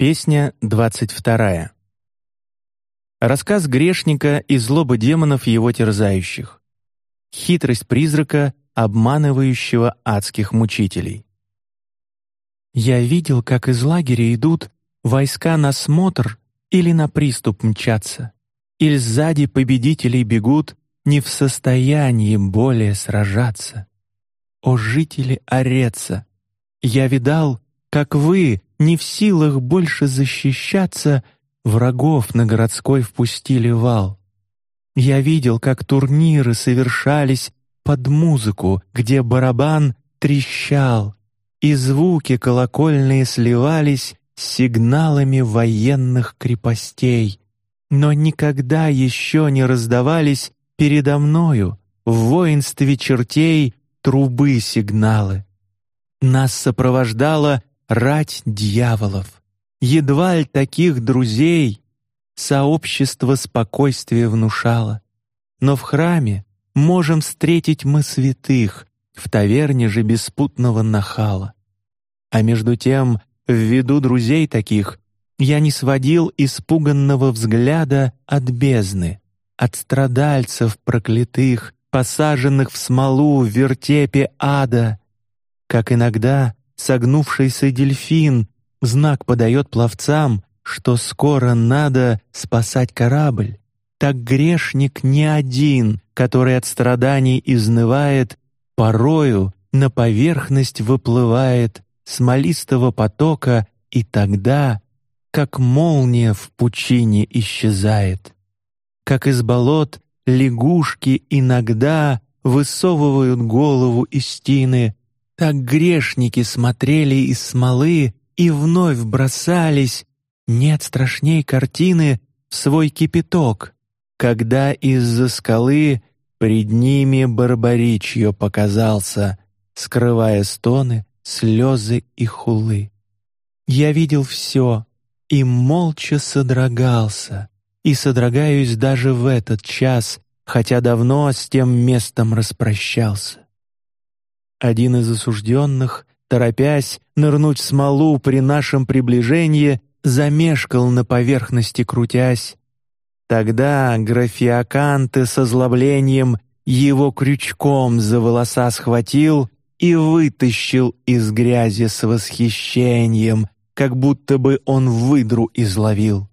Песня двадцать вторая. Рассказ грешника и злоба демонов его терзающих. Хитрость призрака, обманывающего адских мучителей. Я видел, как из лагеря идут войска на смотр или на приступ мчатся, или сзади победителей бегут, не в состоянии более сражаться. О жители Ореца, я видал, как вы не в силах больше защищаться, врагов на городской впустили вал. Я видел, как турниры совершались под музыку, где барабан трещал, и звуки колокольные сливались с сигналами военных крепостей, но никогда еще не раздавались передо мною в воинстве чертей трубы сигналы. Нас сопровождала рать дьяволов. Едва ли таких друзей сообщество спокойствия внушало. Но в храме можем встретить мы святых, в таверне же беспутного нахала. А между тем, в виду друзей таких, я не сводил испуганного взгляда от бездны, от страдальцев проклятых, посаженных в смолу в вертепе ада, как иногда согнувшийся дельфин знак подает пловцам, что скоро надо спасать корабль. Так грешник не один, который от страданий изнывает, порою на поверхность выплывает смолистого потока и тогда, как молния в пучине исчезает, как из болот лягушки иногда высовывают голову из тины, так грешники смотрели из смолы и вновь бросались, нет страшней картины, в свой кипяток, когда из-за скалы пред ними барбаричье показался, скрывая стоны, слезы и хулы. Я видел все и молча содрогался, и содрогаюсь даже в этот час, хотя давно с тем местом распрощался. Один из осужденных, торопясь нырнуть в смолу при нашем приближении, замешкал на поверхности, крутясь. Тогда графиаканты с озлоблением его крючком за волоса схватил и вытащил из грязи с восхищением, как будто бы он выдру изловил.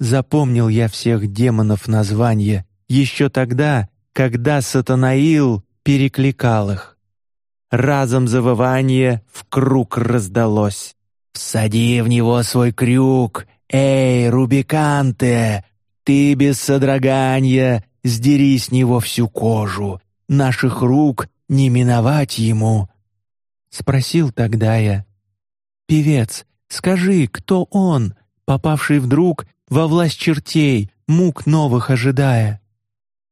Запомнил я всех демонов названия еще тогда, когда Сатанаил перекликал их разом завывание в круг раздалось. Всади в него свой крюк, эй, рубиканте, ты без содрогания сдери с него всю кожу, наших рук не миновать ему. Спросил тогда я, певец, скажи, кто он, попавший вдруг во власть чертей, мук новых ожидая?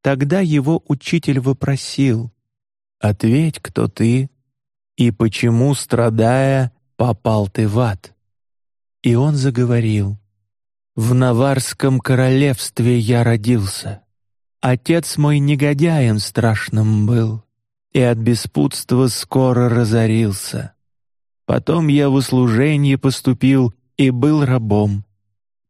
Тогда его учитель вопросил: Ответь, кто ты и почему, страдая, попал ты в ад. И он заговорил: В Наварском королевстве я родился. Отец мой негодяем страшным был и от беспутства скоро разорился. Потом я в услужение поступил и был рабом.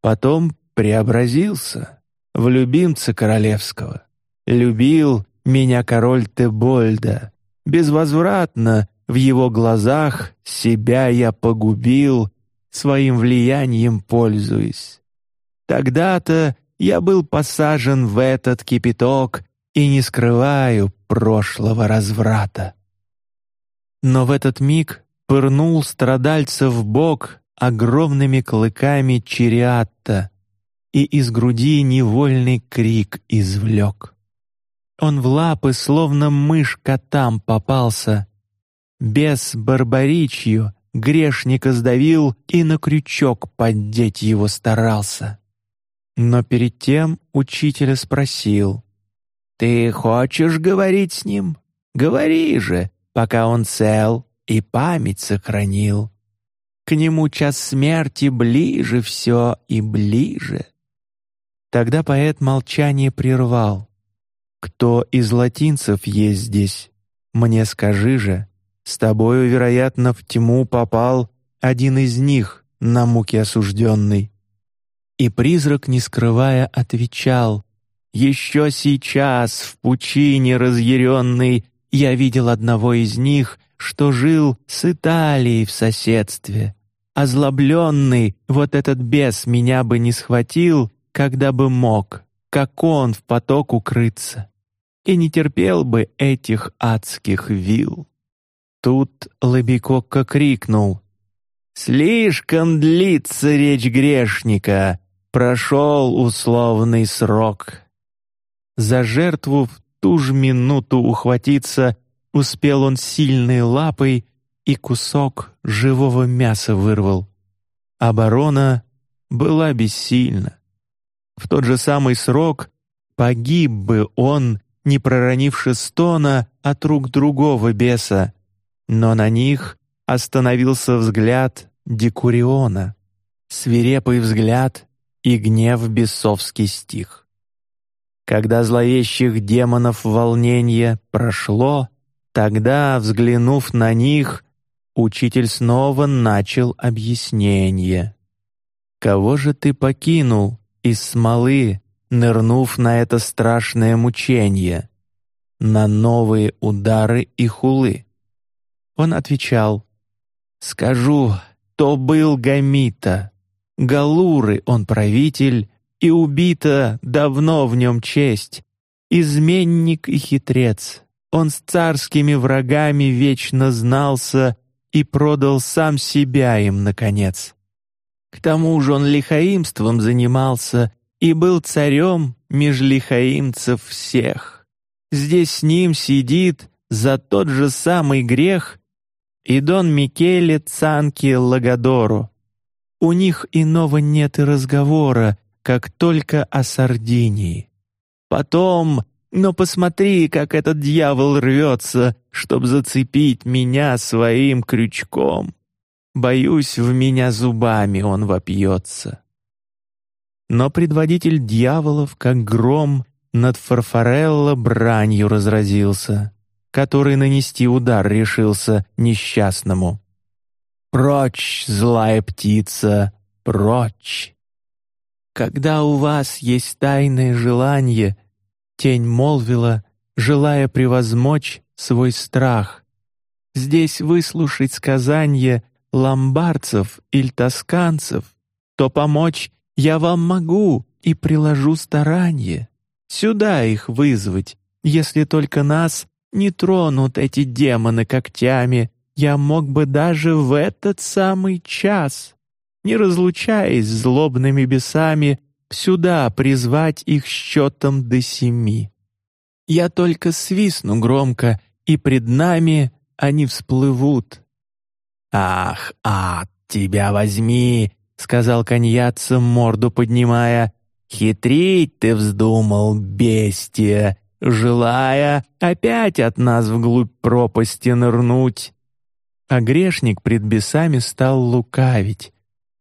Потом преобразился в любимца королевского. Любил меня король Тебольда. Безвозвратно в его глазах себя я погубил, своим влиянием пользуясь. Тогда-то я был посажен в этот кипяток и не скрываю прошлого разврата. Но в этот миг пырнул страдальца в бок огромными клыками Чириатта и из груди невольный крик извлек. Он в лапы, словно мышь котам попался. Без барбаричью грешника сдавил и на крючок поддеть его старался. Но перед тем учителя спросил: "Ты хочешь говорить с ним? Говори же, пока он цел и память сохранил. К нему час смерти ближе все и ближе." Тогда поэт молчание прервал. Кто из латинцев есть здесь? Мне скажи же. С тобою, вероятно, в тьму попал один из них, на муки осужденный. И призрак, не скрывая, отвечал: еще сейчас в пучине разъяренный я видел одного из них, что жил с Италией в соседстве. Озлобленный, вот этот бес меня бы не схватил, когда бы мог, как он в поток укрыться, и не терпел бы этих адских вил. Тут Лабикокко крикнул: «Слишком длится речь грешника, прошел условный срок». За жертву в ту же минуту ухватиться успел он сильной лапой и кусок живого мяса вырвал. Оборона была бессильна. В тот же самый срок погиб бы он, не проронивши стона от рук другого беса, но на них остановился взгляд Декуриона, свирепый взгляд и гнев бесовский стих. Когда зловещих демонов волнение прошло, тогда, взглянув на них, учитель снова начал объяснение. Кого же ты покинул из смолы, нырнув на это страшное мучение, на новые удары и хулы? Он отвечал: "Скажу, то был Гамита, Галуры он правитель, и убита давно в нем честь. Изменник и хитрец, он с царскими врагами вечно знался и продал сам себя им наконец. К тому же он лихаимством занимался и был царем меж лихаимцев всех. Здесь с ним сидит за тот же самый грех и Дон Микеле Цанки Лагадору. У них иного нет и разговора, как только о Сардинии. Потом, но посмотри, как этот дьявол рвется, чтоб зацепить меня своим крючком. Боюсь, в меня зубами он вопьется. Но предводитель дьяволов, как гром, над Фарфарелло бранью разразился, который нанести удар решился несчастному. Прочь, злая птица, прочь! Когда у вас есть тайное желание, тень молвила, желая превозмочь свой страх. Здесь выслушать сказания ломбардцев или тосканцев, то помочь я вам могу и приложу старание. Сюда их вызвать, если только нас не тронут эти демоны когтями. Я мог бы даже в этот самый час не разлучаясь с злобными бесами, сюда призвать их счетом до семи. Я только свистну громко, и пред нами они всплывут. Ах, ад, тебя возьми, сказал коньяца морду поднимая. Хитрить ты вздумал, бестия, желая опять от нас вглубь пропасти нырнуть. А грешник пред бесами стал лукавить,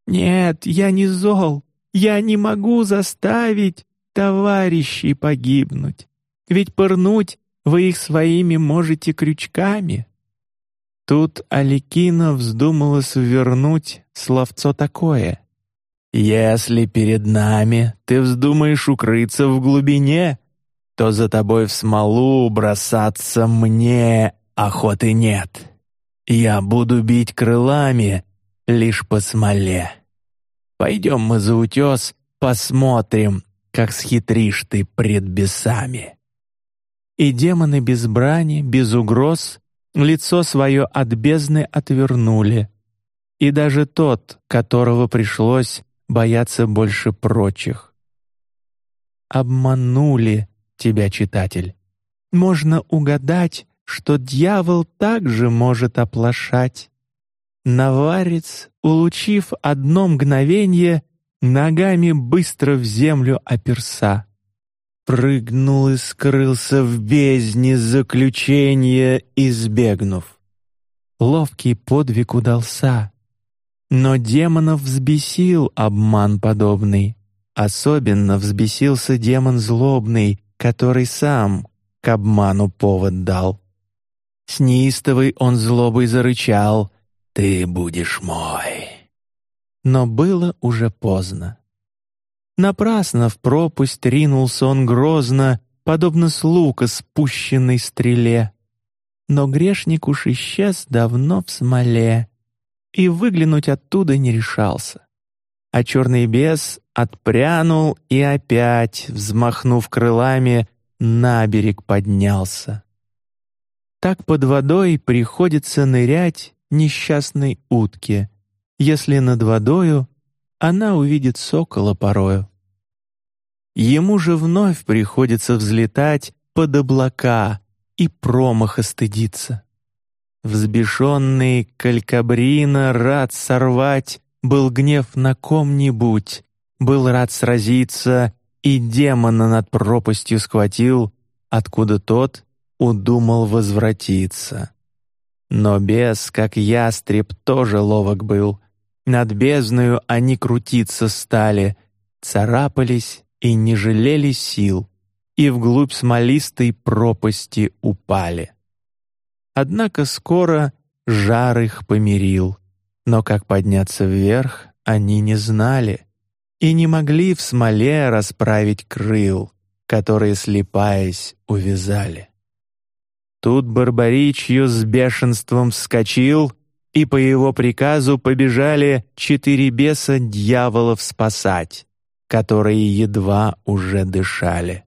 нет, я не зол. Я не могу заставить товарищей погибнуть. Ведь пырнуть вы их своими можете крючками. Тут Аликина вздумалась вернуть словцо такое. Если перед нами ты вздумаешь укрыться в глубине, то за тобой в смолу бросаться мне охоты нет. Я буду бить крылами лишь по смоле. Пойдем мы за утес, посмотрим, как схитришь ты пред бесами. И демоны без брани, без угроз, лицо свое от бездны отвернули. И даже тот, которого пришлось бояться больше прочих. Обманули тебя, читатель. Можно угадать, что дьявол также может оплошать. Наварец, улучив одно мгновение, ногами быстро в землю оперса. Прыгнул и скрылся в бездне заключения, избегнув. Ловкий подвиг удался, но демонов взбесил обман подобный. Особенно взбесился демон злобный, который сам к обману повод дал. С неистовой он злобой зарычал — ты будешь мой. но было уже поздно. Напрасно в пропасть ринулся он грозно, подобно с лука спущенной стреле. Но грешник уж исчез давно в смоле и выглянуть оттуда не решался. А черный бес отпрянул и опять, взмахнув крылами, на берег поднялся. Так под водой приходится нырять несчастной утке, если над водою она увидит сокола порою. Ему же вновь приходится взлетать под облака и промаха стыдиться. Взбешенный Калькабрина рад сорвать был гнев на ком-нибудь, был рад сразиться и демона над пропастью схватил, откуда тот удумал возвратиться. Но бес, как ястреб, тоже ловок был. Над бездною они крутиться стали, царапались и не жалели сил, и вглубь смолистой пропасти упали. Однако скоро жар их помирил, но как подняться вверх они не знали и не могли в смоле расправить крыл, которые, слепаясь, увязали. Тут Барбаричью с бешенством вскочил, и по его приказу побежали четыре беса дьяволов спасать, которые едва уже дышали.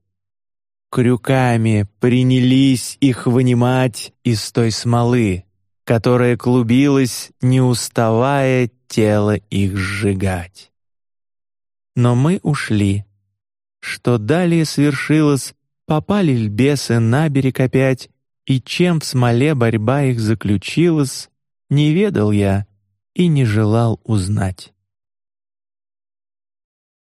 Крюками принялись их вынимать из той смолы, которая клубилась, не уставая тело их сжигать. Но мы ушли. Что далее свершилось, попали льбесы на берег опять, и чем в смоле борьба их заключилась, не ведал я и не желал узнать.